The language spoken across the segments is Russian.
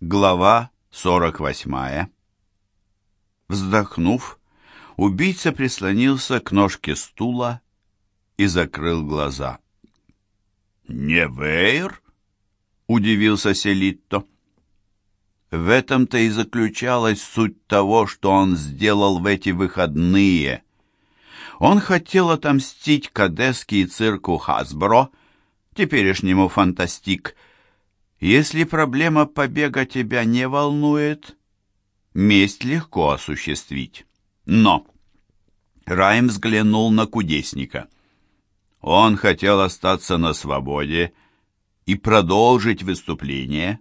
Глава 48. Вздохнув, убийца прислонился к ножке стула и закрыл глаза. «Не Вейр?» — удивился Селитто. В этом-то и заключалась суть того, что он сделал в эти выходные. Он хотел отомстить Кадески и цирку Хасбро, теперешнему фантастик, если проблема побега тебя не волнует, месть легко осуществить. Но Райм взглянул на кудесника. Он хотел остаться на свободе и продолжить выступление,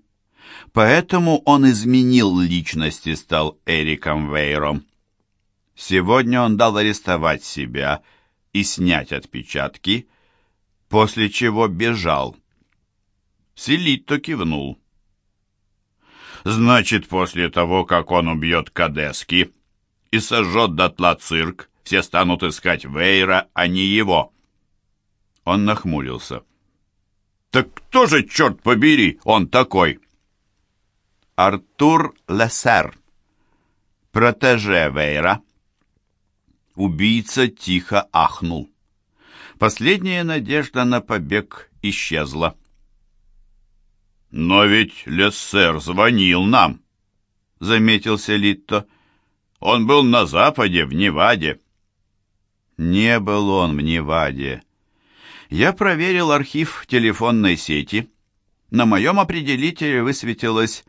поэтому он изменил личность и стал Эриком Вейром. Сегодня он дал арестовать себя и снять отпечатки, после чего бежал. Селитто кивнул. «Значит, после того, как он убьет Кадески и сожжет дотла цирк, все станут искать Вейра, а не его». Он нахмурился. «Так кто же, черт побери, он такой?» «Артур Лессер, протеже Вейра». Убийца тихо ахнул. Последняя надежда на побег исчезла. «Но ведь Лессер звонил нам», — заметил Селитто. «Он был на западе, в Неваде». Не был он в Неваде. Я проверил архив телефонной сети. На моем определителе высветилось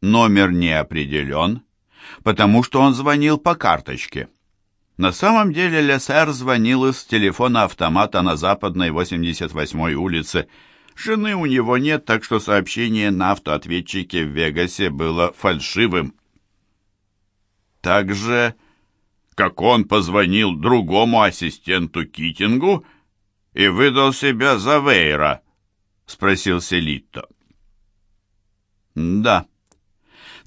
«номер не определен», потому что он звонил по карточке. На самом деле Лессер звонил из телефона автомата на западной 88-й улице. Жены у него нет, так что сообщение на автоответчике в Вегасе было фальшивым. Также, как он позвонил другому ассистенту Китингу и выдал себя за Вейра, спросил Селитто. Да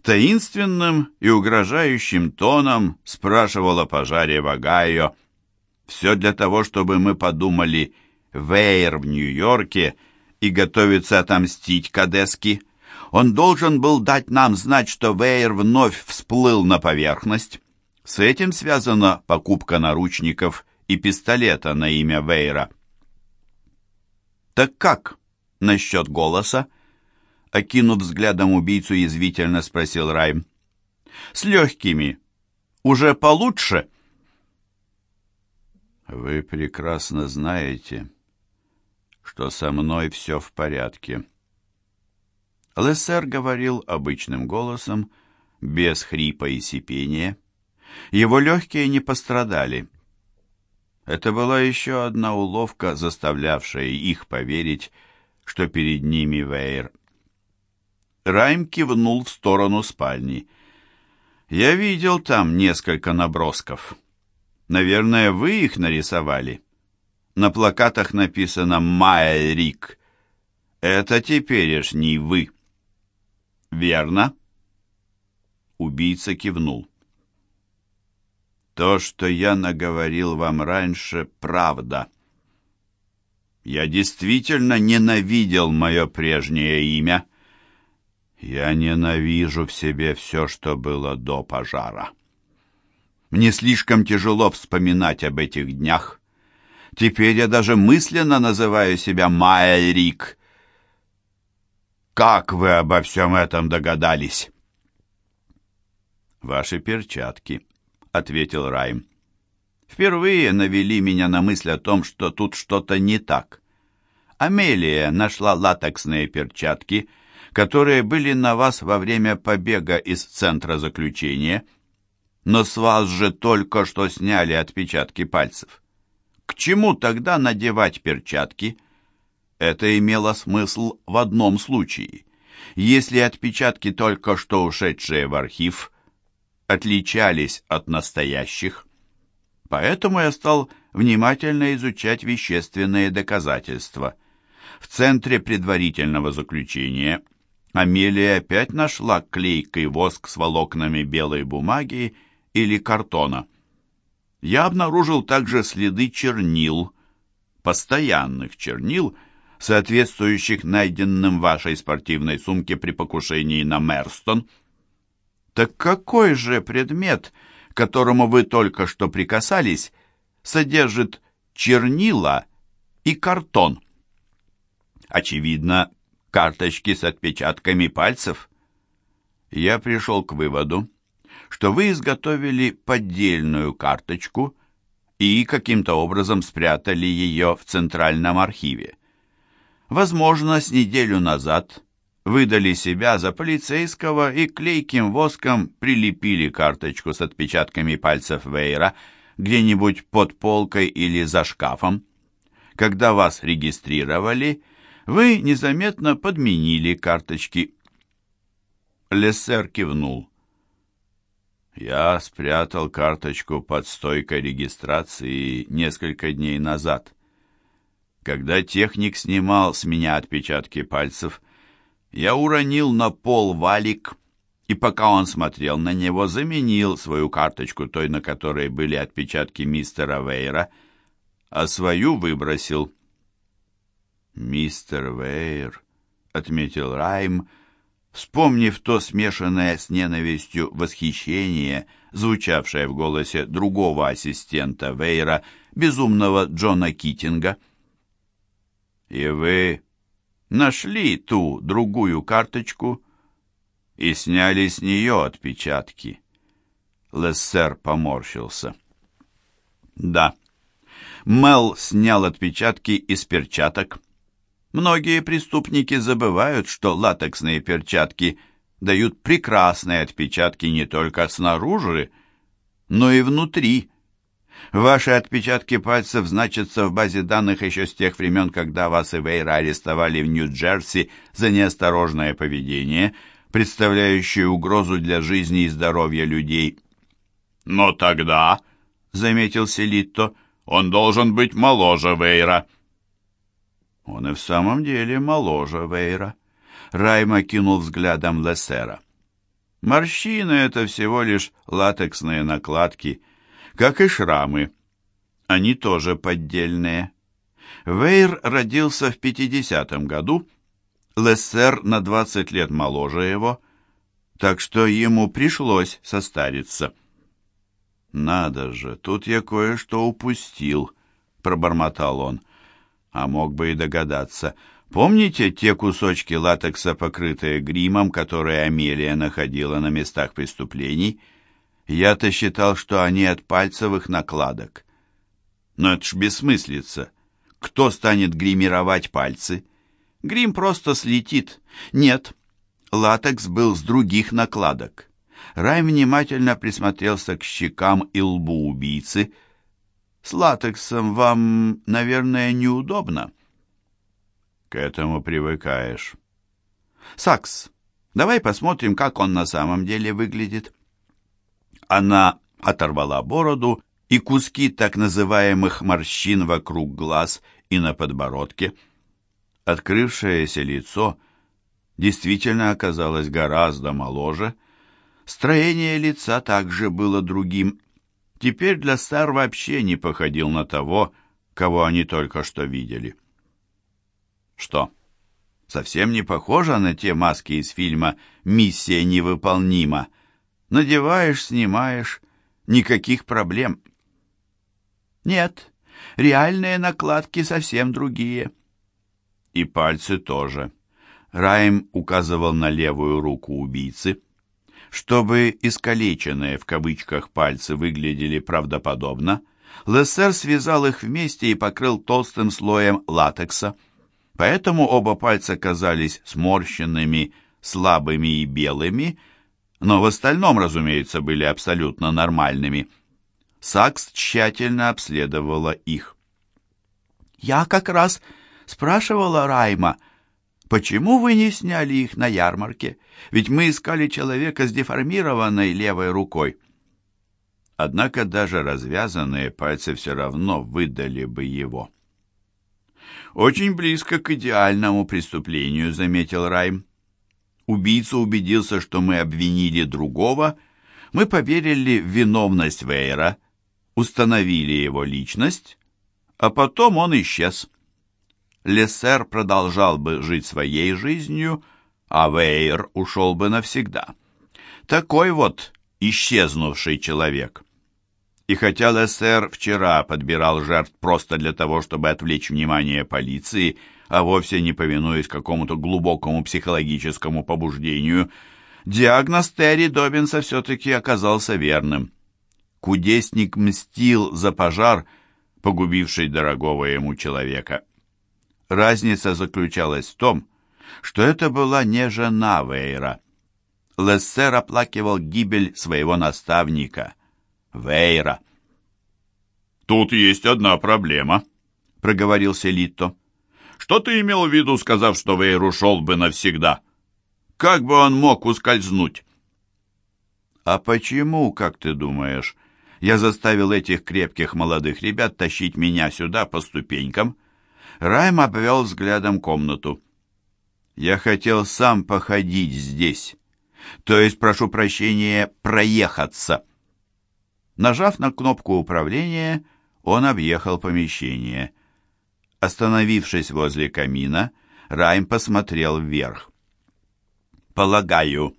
таинственным и угрожающим тоном спрашивал о пожаре в. Все для того, чтобы мы подумали «Вейер в Нью-Йорке» и готовится отомстить Кадески. Он должен был дать нам знать, что Вейер вновь всплыл на поверхность. С этим связана покупка наручников и пистолета на имя Вейра. «Так как насчет голоса?» окинув взглядом убийцу, язвительно спросил Райм. «С легкими. Уже получше?» «Вы прекрасно знаете, что со мной все в порядке». Лессер говорил обычным голосом, без хрипа и сипения. Его легкие не пострадали. Это была еще одна уловка, заставлявшая их поверить, что перед ними Вейр. Райм кивнул в сторону спальни. «Я видел там несколько набросков. Наверное, вы их нарисовали. На плакатах написано «Майя Рик». Это теперешний вы». «Верно?» Убийца кивнул. «То, что я наговорил вам раньше, правда. Я действительно ненавидел мое прежнее имя». Я ненавижу в себе все, что было до пожара. Мне слишком тяжело вспоминать об этих днях. Теперь я даже мысленно называю себя Майя Рик. Как вы обо всем этом догадались? Ваши перчатки, — ответил Райм. Впервые навели меня на мысль о том, что тут что-то не так. Амелия нашла латексные перчатки — которые были на вас во время побега из центра заключения. Но с вас же только что сняли отпечатки пальцев. К чему тогда надевать перчатки? Это имело смысл в одном случае. Если отпечатки, только что ушедшие в архив, отличались от настоящих. Поэтому я стал внимательно изучать вещественные доказательства. В центре предварительного заключения Амелия опять нашла клейкий воск с волокнами белой бумаги или картона. Я обнаружил также следы чернил, постоянных чернил, соответствующих найденным в вашей спортивной сумке при покушении на Мерстон. Так какой же предмет, к которому вы только что прикасались, содержит чернила и картон? Очевидно, карточки с отпечатками пальцев. Я пришел к выводу, что вы изготовили поддельную карточку и каким-то образом спрятали ее в Центральном архиве. Возможно, с неделю назад выдали себя за полицейского и клейким воском прилепили карточку с отпечатками пальцев Вейра где-нибудь под полкой или за шкафом. Когда вас регистрировали, вы незаметно подменили карточки. Лессер кивнул. Я спрятал карточку под стойкой регистрации несколько дней назад. Когда техник снимал с меня отпечатки пальцев, я уронил на пол валик, и пока он смотрел на него, заменил свою карточку той, на которой были отпечатки мистера Вейра, а свою выбросил. «Мистер Вейр», — отметил Райм, вспомнив то смешанное с ненавистью восхищение, звучавшее в голосе другого ассистента Вейра, безумного Джона Китинга — и вы нашли ту другую карточку и сняли с нее отпечатки. Лессер поморщился. Да, Мел снял отпечатки из перчаток. Многие преступники забывают, что латексные перчатки дают прекрасные отпечатки не только снаружи, но и внутри. Ваши отпечатки пальцев значатся в базе данных еще с тех времен, когда вас и Вейра арестовали в Нью-Джерси за неосторожное поведение, представляющее угрозу для жизни и здоровья людей. «Но тогда», — заметил Селитто, — «он должен быть моложе Вейра». Он и в самом деле моложе Вейра. Райма кинул взглядом Лессера. Морщины — это всего лишь латексные накладки — как и шрамы. Они тоже поддельные. Вейр родился в 50-м году, Лессер на 20 лет моложе его, так что ему пришлось состариться. «Надо же, тут я кое-что упустил», — пробормотал он. А мог бы и догадаться. Помните те кусочки латекса, покрытые гримом, которые Амелия находила на местах преступлений?» Я-то считал, что они от пальцевых накладок. Но это ж бессмыслица. Кто станет гримировать пальцы? Грим просто слетит. Нет, латекс был с других накладок. Рай внимательно присмотрелся к щекам и лбу убийцы. «С латексом вам, наверное, неудобно?» «К этому привыкаешь». «Сакс, давай посмотрим, как он на самом деле выглядит». Она оторвала бороду и куски так называемых морщин вокруг глаз и на подбородке. Открывшееся лицо действительно оказалось гораздо моложе. Строение лица также было другим. Теперь для Стар вообще не походил на того, кого они только что видели. Что, совсем не похоже на те маски из фильма «Миссия невыполнима», Надеваешь, снимаешь, никаких проблем. Нет, реальные накладки совсем другие. И пальцы тоже. Райм указывал на левую руку убийцы. Чтобы искалеченные в кавычках пальцы выглядели правдоподобно, Лессер связал их вместе и покрыл толстым слоем латекса. Поэтому оба пальца казались сморщенными, слабыми и белыми, но в остальном, разумеется, были абсолютно нормальными. Сакс тщательно обследовала их. «Я как раз спрашивала Райма, почему вы не сняли их на ярмарке? Ведь мы искали человека с деформированной левой рукой». Однако даже развязанные пальцы все равно выдали бы его. «Очень близко к идеальному преступлению», — заметил Райм. Убийца убедился, что мы обвинили другого, мы поверили в виновность Вейра, установили его личность, а потом он исчез. Лессер продолжал бы жить своей жизнью, а Вейер ушел бы навсегда. Такой вот исчезнувший человек. И хотя Лессер вчера подбирал жертв просто для того, чтобы отвлечь внимание полиции, а вовсе не повинуясь какому-то глубокому психологическому побуждению, диагноз Терри Добинса все-таки оказался верным. Кудесник мстил за пожар, погубивший дорогого ему человека. Разница заключалась в том, что это была не жена Вейра. Лессер оплакивал гибель своего наставника, Вейра. «Тут есть одна проблема», — проговорил Селитто. «Что ты имел в виду, сказав, что Вейр ушел бы навсегда? Как бы он мог ускользнуть?» «А почему, как ты думаешь, я заставил этих крепких молодых ребят тащить меня сюда по ступенькам?» Райм обвел взглядом комнату. «Я хотел сам походить здесь, то есть, прошу прощения, проехаться». Нажав на кнопку управления, он объехал помещение. Остановившись возле камина, Райм посмотрел вверх. «Полагаю,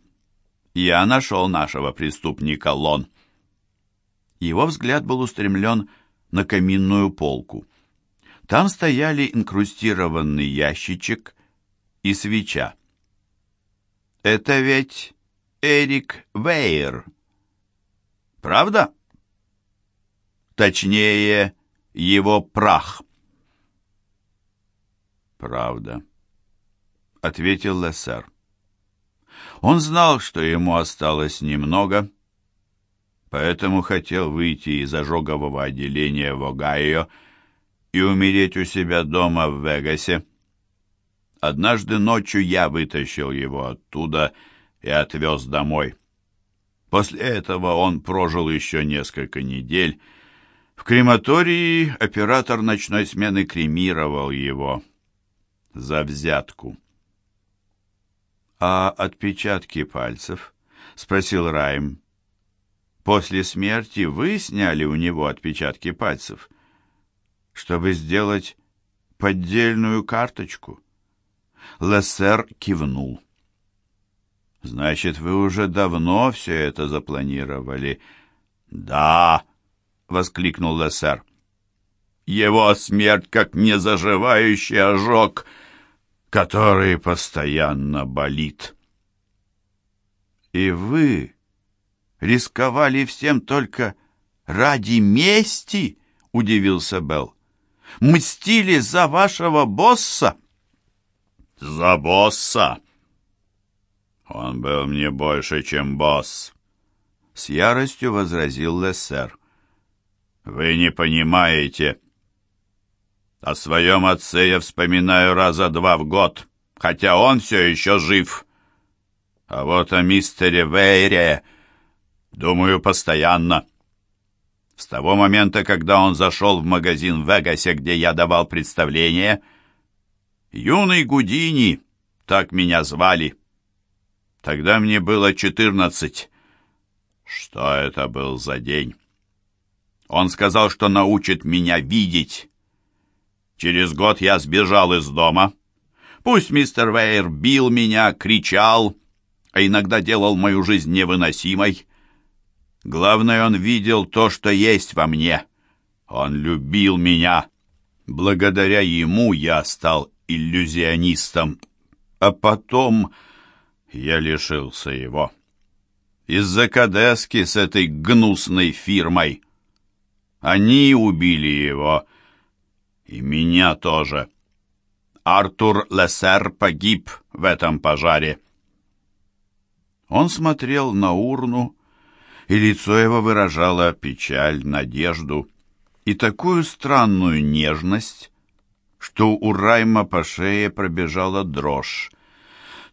я нашел нашего преступника Лон». Его взгляд был устремлен на каминную полку. Там стояли инкрустированный ящичек и свеча. «Это ведь Эрик Вейер, правда?» Точнее, его прах. «Правда», — ответил Лессер. Он знал, что ему осталось немного, поэтому хотел выйти из ожогового отделения в Огайо и умереть у себя дома в Вегасе. Однажды ночью я вытащил его оттуда и отвез домой. После этого он прожил еще несколько недель, в крематории оператор ночной смены кремировал его за взятку. «А отпечатки пальцев?» — спросил Райм. «После смерти вы сняли у него отпечатки пальцев, чтобы сделать поддельную карточку?» Лессер кивнул. «Значит, вы уже давно все это запланировали?» «Да!» воскликнул Лессер. «Его смерть как незаживающий ожог, который постоянно болит». «И вы рисковали всем только ради мести?» — удивился Белл. «Мстили за вашего босса?» «За босса!» «Он был мне больше, чем босс», — с яростью возразил Лессер. Вы не понимаете. О своем отце я вспоминаю раза два в год, хотя он все еще жив. А вот о мистере Вейре думаю постоянно. С того момента, когда он зашел в магазин в Вегасе, где я давал представление, юный Гудини, так меня звали. Тогда мне было четырнадцать. Что это был за день? Он сказал, что научит меня видеть. Через год я сбежал из дома. Пусть мистер Вейер бил меня, кричал, а иногда делал мою жизнь невыносимой. Главное, он видел то, что есть во мне. Он любил меня. Благодаря ему я стал иллюзионистом. А потом я лишился его. Из-за Кадески с этой гнусной фирмой. Они убили его. И меня тоже. Артур Лессер погиб в этом пожаре. Он смотрел на урну, и лицо его выражало печаль, надежду и такую странную нежность, что у Райма по шее пробежала дрожь.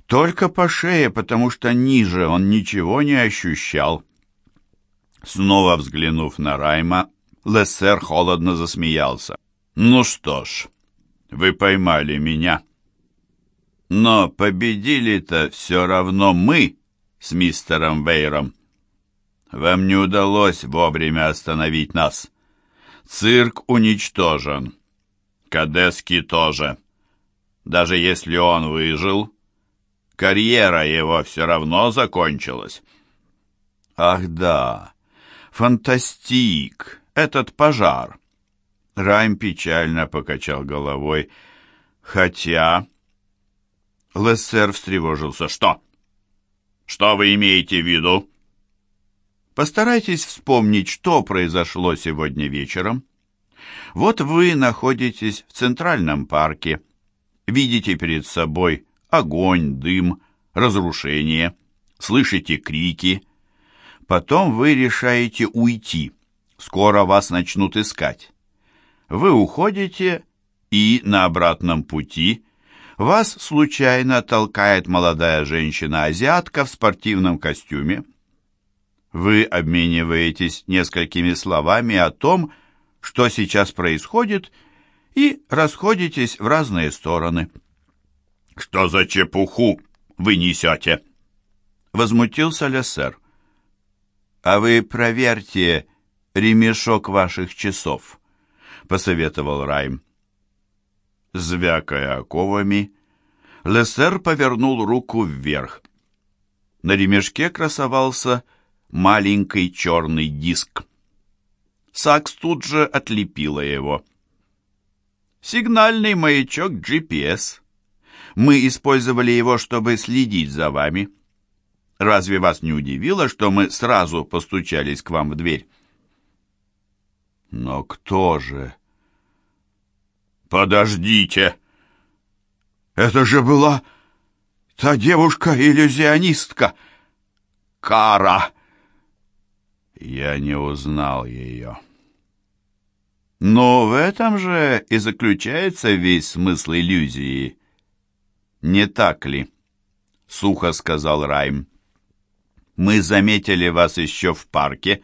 Только по шее, потому что ниже он ничего не ощущал. Снова взглянув на Райма, Лессер холодно засмеялся. «Ну что ж, вы поймали меня. Но победили-то все равно мы с мистером Вейром. Вам не удалось вовремя остановить нас. Цирк уничтожен. Кадески тоже. Даже если он выжил, карьера его все равно закончилась. Ах да, фантастик, этот пожар. Райм печально покачал головой. Хотя... Лессер встревожился. Что? Что вы имеете в виду? Постарайтесь вспомнить, что произошло сегодня вечером. Вот вы находитесь в Центральном парке, видите перед собой огонь, дым, разрушение, слышите крики. Потом вы решаете уйти. Скоро вас начнут искать. Вы уходите, и на обратном пути вас случайно толкает молодая женщина-азиатка в спортивном костюме. Вы обмениваетесь несколькими словами о том, что сейчас происходит, и расходитесь в разные стороны. «Что за чепуху вы несете?» Возмутился Лессер. «А вы проверьте ремешок ваших часов», — посоветовал Райм. Звякая оковами, Лессер повернул руку вверх. На ремешке красовался маленький черный диск. Сакс тут же отлепила его. «Сигнальный маячок GPS. Мы использовали его, чтобы следить за вами. Разве вас не удивило, что мы сразу постучались к вам в дверь?» «Но кто же?» «Подождите!» «Это же была та девушка-иллюзионистка, Кара!» Я не узнал ее. Но в этом же и заключается весь смысл иллюзии. Не так ли? Сухо сказал Райм. Мы заметили вас еще в парке,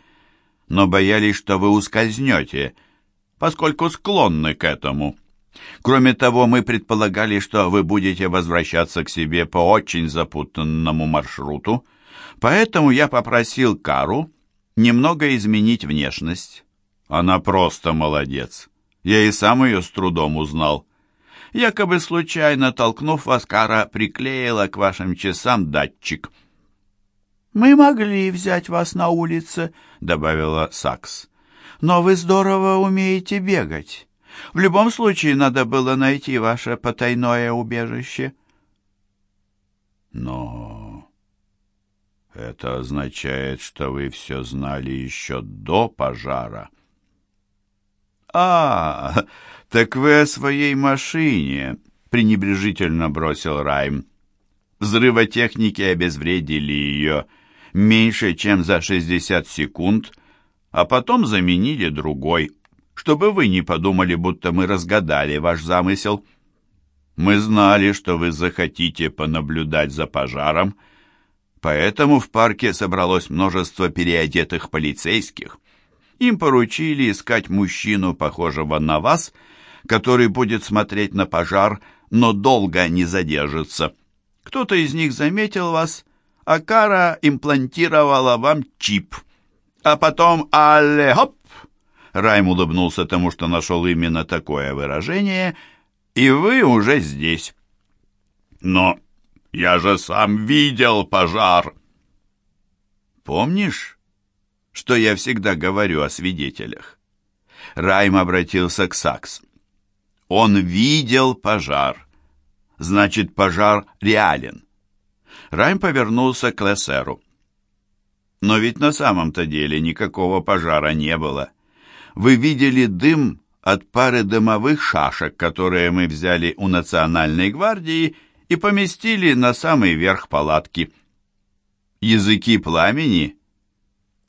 но боялись, что вы ускользнете, поскольку склонны к этому. Кроме того, мы предполагали, что вы будете возвращаться к себе по очень запутанному маршруту, поэтому я попросил Кару немного изменить внешность. Она просто молодец. Я и сам ее с трудом узнал. Якобы случайно толкнув вас, Кара приклеила к вашим часам датчик. «Мы могли взять вас на улице», — добавила Сакс. «Но вы здорово умеете бегать. В любом случае надо было найти ваше потайное убежище». «Но это означает, что вы все знали еще до пожара». «А, так вы о своей машине», — пренебрежительно бросил Райм. Взрывотехники обезвредили ее меньше, чем за 60 секунд, а потом заменили другой, чтобы вы не подумали, будто мы разгадали ваш замысел. Мы знали, что вы захотите понаблюдать за пожаром, поэтому в парке собралось множество переодетых полицейских. Им поручили искать мужчину, похожего на вас, который будет смотреть на пожар, но долго не задержится. Кто-то из них заметил вас, а Кара имплантировала вам чип. А потом «Алле-хоп!» Райм улыбнулся тому, что нашел именно такое выражение, и вы уже здесь. Но я же сам видел пожар. Помнишь, что я всегда говорю о свидетелях. Райм обратился к Сакс. Он видел пожар. Значит, пожар реален. Райм повернулся к Лессеру. Но ведь на самом-то деле никакого пожара не было. Вы видели дым от пары дымовых шашек, которые мы взяли у Национальной гвардии и поместили на самый верх палатки. Языки пламени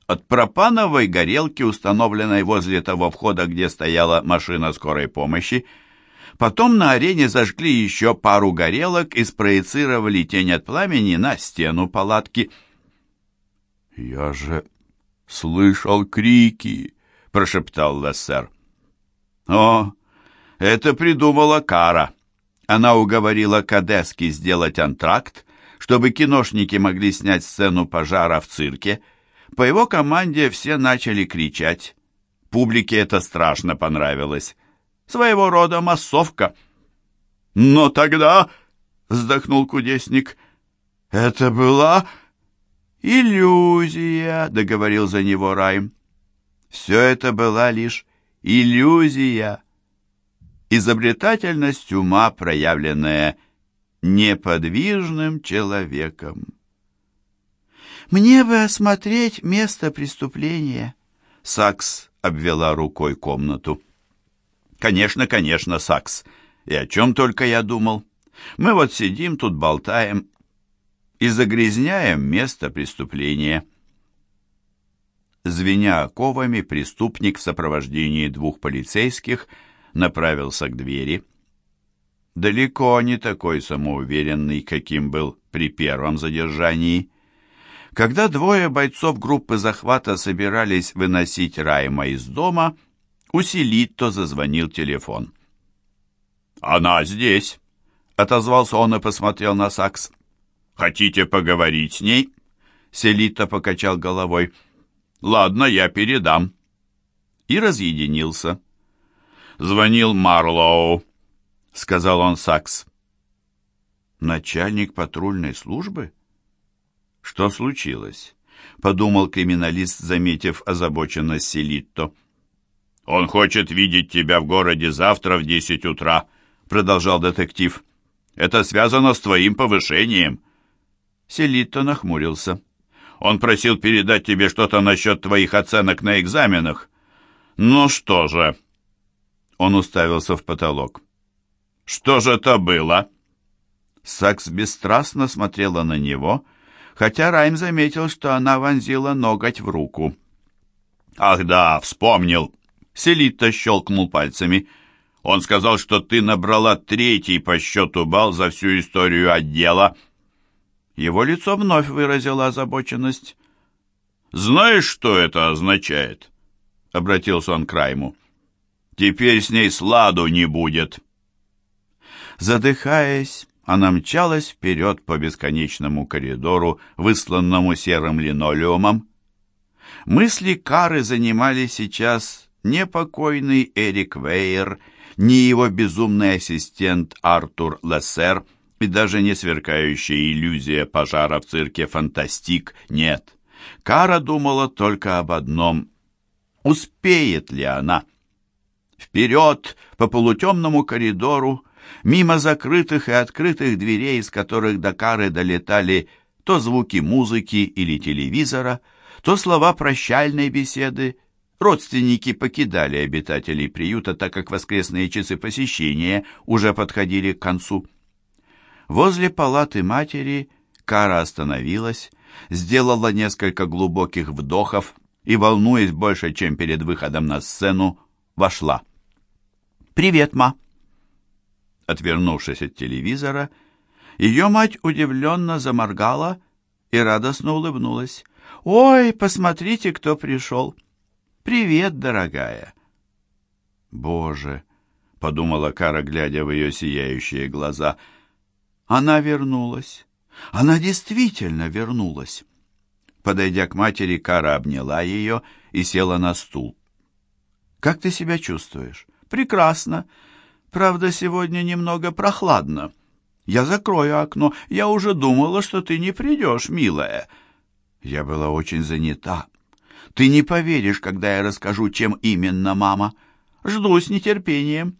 от пропановой горелки, установленной возле того входа, где стояла машина скорой помощи. Потом на арене зажгли еще пару горелок и спроецировали тень от пламени на стену палатки. «Я же слышал крики!» — прошептал Лессер. «О, это придумала Кара. Она уговорила Кадески сделать антракт, чтобы киношники могли снять сцену пожара в цирке — по его команде все начали кричать. Публике это страшно понравилось. Своего рода массовка. Но тогда, — вздохнул кудесник, — это была иллюзия, — договорил за него Райм. Все это была лишь иллюзия. Изобретательность ума, проявленная неподвижным человеком. «Мне бы осмотреть место преступления», — Сакс обвела рукой комнату. «Конечно, конечно, Сакс. И о чем только я думал. Мы вот сидим тут, болтаем и загрязняем место преступления». Звеня оковами, преступник в сопровождении двух полицейских направился к двери. Далеко не такой самоуверенный, каким был при первом задержании. Когда двое бойцов группы захвата собирались выносить Райма из дома, у Селитто зазвонил телефон. «Она здесь», — отозвался он и посмотрел на Сакс. «Хотите поговорить с ней?» Селитто покачал головой. «Ладно, я передам». И разъединился. «Звонил Марлоу», — сказал он Сакс. «Начальник патрульной службы?» «Что случилось?» — подумал криминалист, заметив озабоченность Селитто. «Он хочет видеть тебя в городе завтра в десять утра», — продолжал детектив. «Это связано с твоим повышением». Селитто нахмурился. «Он просил передать тебе что-то насчет твоих оценок на экзаменах». «Ну что же?» Он уставился в потолок. «Что же это было?» Сакс бесстрастно смотрела на него, — хотя Райм заметил, что она вонзила ноготь в руку. «Ах да, вспомнил!» Селита щелкнул пальцами. «Он сказал, что ты набрала третий по счету балл за всю историю отдела». Его лицо вновь выразило озабоченность. «Знаешь, что это означает?» — обратился он к Райму. «Теперь с ней сладу не будет». Задыхаясь, она мчалась вперед по бесконечному коридору, высланному серым линолеумом. Мысли Кары занимали сейчас не покойный Эрик Вейер, ни его безумный ассистент Артур Лессер, и даже не сверкающая иллюзия пожара в цирке «Фантастик» нет. Кара думала только об одном — успеет ли она? Вперед по полутемному коридору, мимо закрытых и открытых дверей, из которых до Кары долетали то звуки музыки или телевизора, то слова прощальной беседы. Родственники покидали обитателей приюта, так как воскресные часы посещения уже подходили к концу. Возле палаты матери Кара остановилась, сделала несколько глубоких вдохов и, волнуясь больше, чем перед выходом на сцену, вошла. «Привет, ма!» Отвернувшись от телевизора, ее мать удивленно заморгала и радостно улыбнулась. «Ой, посмотрите, кто пришел! Привет, дорогая!» «Боже!» — подумала Кара, глядя в ее сияющие глаза. «Она вернулась! Она действительно вернулась!» Подойдя к матери, Кара обняла ее и села на стул. «Как ты себя чувствуешь?» «Прекрасно!» Правда, сегодня немного прохладно. Я закрою окно. Я уже думала, что ты не придешь, милая. Я была очень занята. Ты не поверишь, когда я расскажу, чем именно, мама. Жду с нетерпением.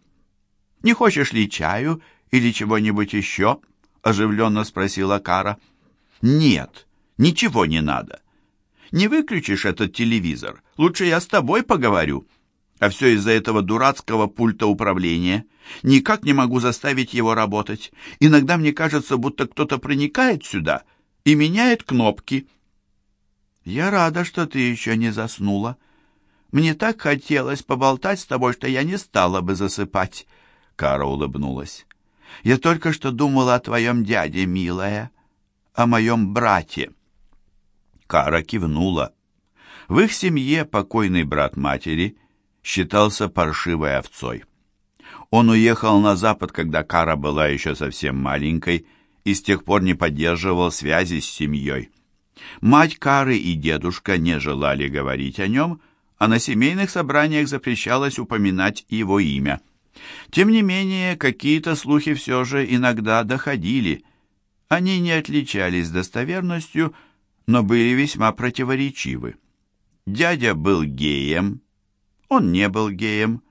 Не хочешь ли чаю или чего-нибудь еще? Оживленно спросила Кара. Нет, ничего не надо. Не выключишь этот телевизор. Лучше я с тобой поговорю. А все из-за этого дурацкого пульта управления. Никак не могу заставить его работать. Иногда мне кажется, будто кто-то проникает сюда и меняет кнопки. Я рада, что ты еще не заснула. Мне так хотелось поболтать с тобой, что я не стала бы засыпать. Кара улыбнулась. Я только что думала о твоем дяде, милая, о моем брате. Кара кивнула. В их семье покойный брат матери — считался паршивой овцой. Он уехал на запад, когда Кара была еще совсем маленькой, и с тех пор не поддерживал связи с семьей. Мать Кары и дедушка не желали говорить о нем, а на семейных собраниях запрещалось упоминать его имя. Тем не менее, какие-то слухи все же иногда доходили. Они не отличались достоверностью, но были весьма противоречивы. Дядя был геем, он не был геем,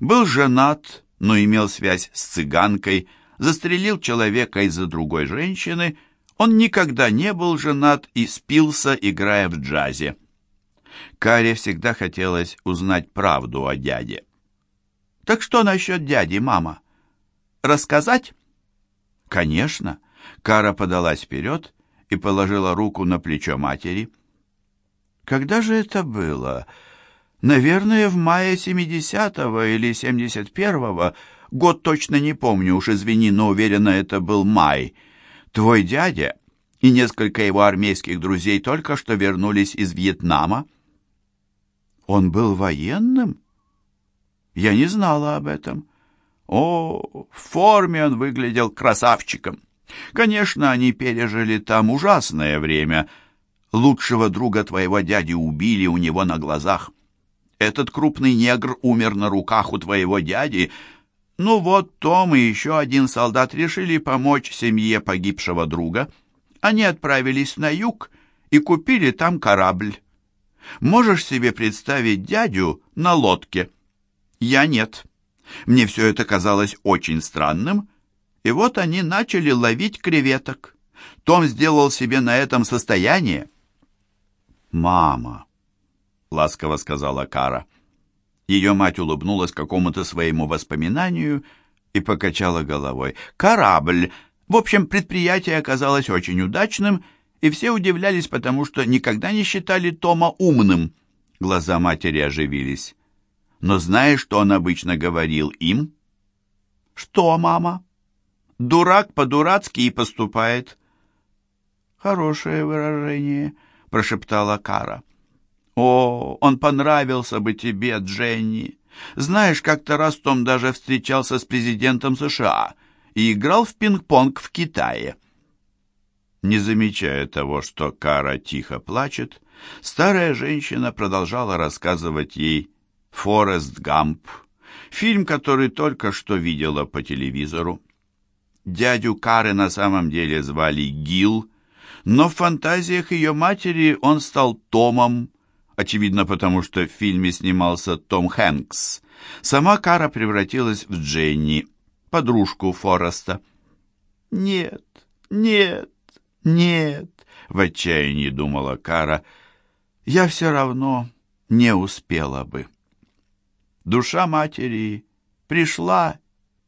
был женат, но имел связь с цыганкой, застрелил человека из-за другой женщины, он никогда не был женат и спился, играя в джазе. Каре всегда хотелось узнать правду о дяде. «Так что насчет дяди, мама? Рассказать?» «Конечно». Кара подалась вперед и положила руку на плечо матери. «Когда же это было?» Наверное, в мае 70-го или 71-го, год точно не помню, уж извини, но уверена, это был май. Твой дядя и несколько его армейских друзей только что вернулись из Вьетнама. Он был военным? Я не знала об этом. О, в форме он выглядел красавчиком. Конечно, они пережили там ужасное время. Лучшего друга твоего дяди убили у него на глазах. Этот крупный негр умер на руках у твоего дяди. Ну вот Том и еще один солдат решили помочь семье погибшего друга. Они отправились на юг и купили там корабль. Можешь себе представить дядю на лодке? Я нет. Мне все это казалось очень странным, и вот они начали ловить креветок. Том сделал себе на этом состояние. «Мама, — ласково сказала Кара. Ее мать улыбнулась какому-то своему воспоминанию и покачала головой. «Корабль! В общем, предприятие оказалось очень удачным, и все удивлялись, потому что никогда не считали Тома умным». Глаза матери оживились. «Но знаешь, что он обычно говорил им?» «Что, мама?» «Дурак по-дурацки и поступает». «Хорошее выражение», — прошептала Кара. «О, он понравился бы тебе, Дженни. Знаешь, как-то раз Том даже встречался с президентом США и играл в пинг-понг в Китае». Не замечая того, что Кара тихо плачет, старая женщина продолжала рассказывать ей «Форест Гамп», фильм, который только что видела по телевизору. Дядю Кары на самом деле звали Гил, но в фантазиях ее матери он стал Томом, очевидно потому, что в фильме снимался Том Хэнкс. Сама Кара превратилась в Дженни, подружку Фореста. «Нет, нет, нет», — в отчаянии думала Кара, — «я все равно не успела бы». Душа матери пришла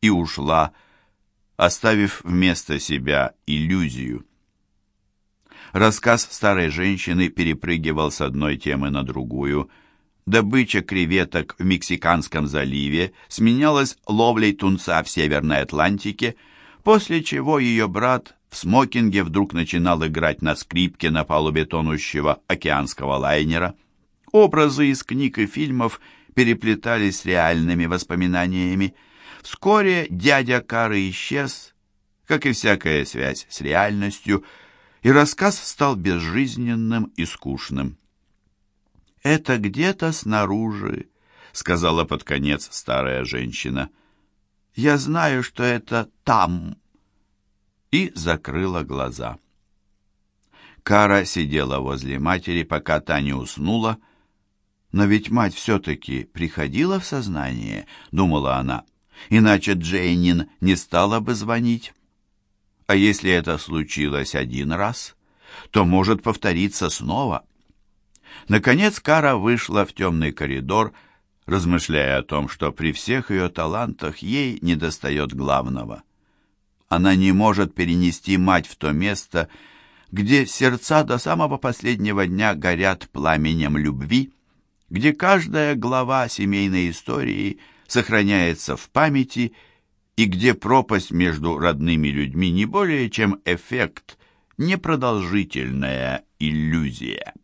и ушла, оставив вместо себя иллюзию. Рассказ старой женщины перепрыгивал с одной темы на другую. Добыча креветок в Мексиканском заливе сменялась ловлей тунца в Северной Атлантике, после чего ее брат в смокинге вдруг начинал играть на скрипке на палубе тонущего океанского лайнера. Образы из книг и фильмов переплетались с реальными воспоминаниями. Вскоре дядя Кары исчез, как и всякая связь с реальностью – и рассказ стал безжизненным и скучным. «Это где-то снаружи», — сказала под конец старая женщина. «Я знаю, что это там». И закрыла глаза. Кара сидела возле матери, пока та не уснула. «Но ведь мать все-таки приходила в сознание», — думала она. «Иначе Джейнин не стала бы звонить». А если это случилось один раз, то может повториться снова. Наконец Кара вышла в темный коридор, размышляя о том, что при всех ее талантах ей недостает главного. Она не может перенести мать в то место, где сердца до самого последнего дня горят пламенем любви, где каждая глава семейной истории сохраняется в памяти и где пропасть между родными людьми не более чем эффект, непродолжительная иллюзия.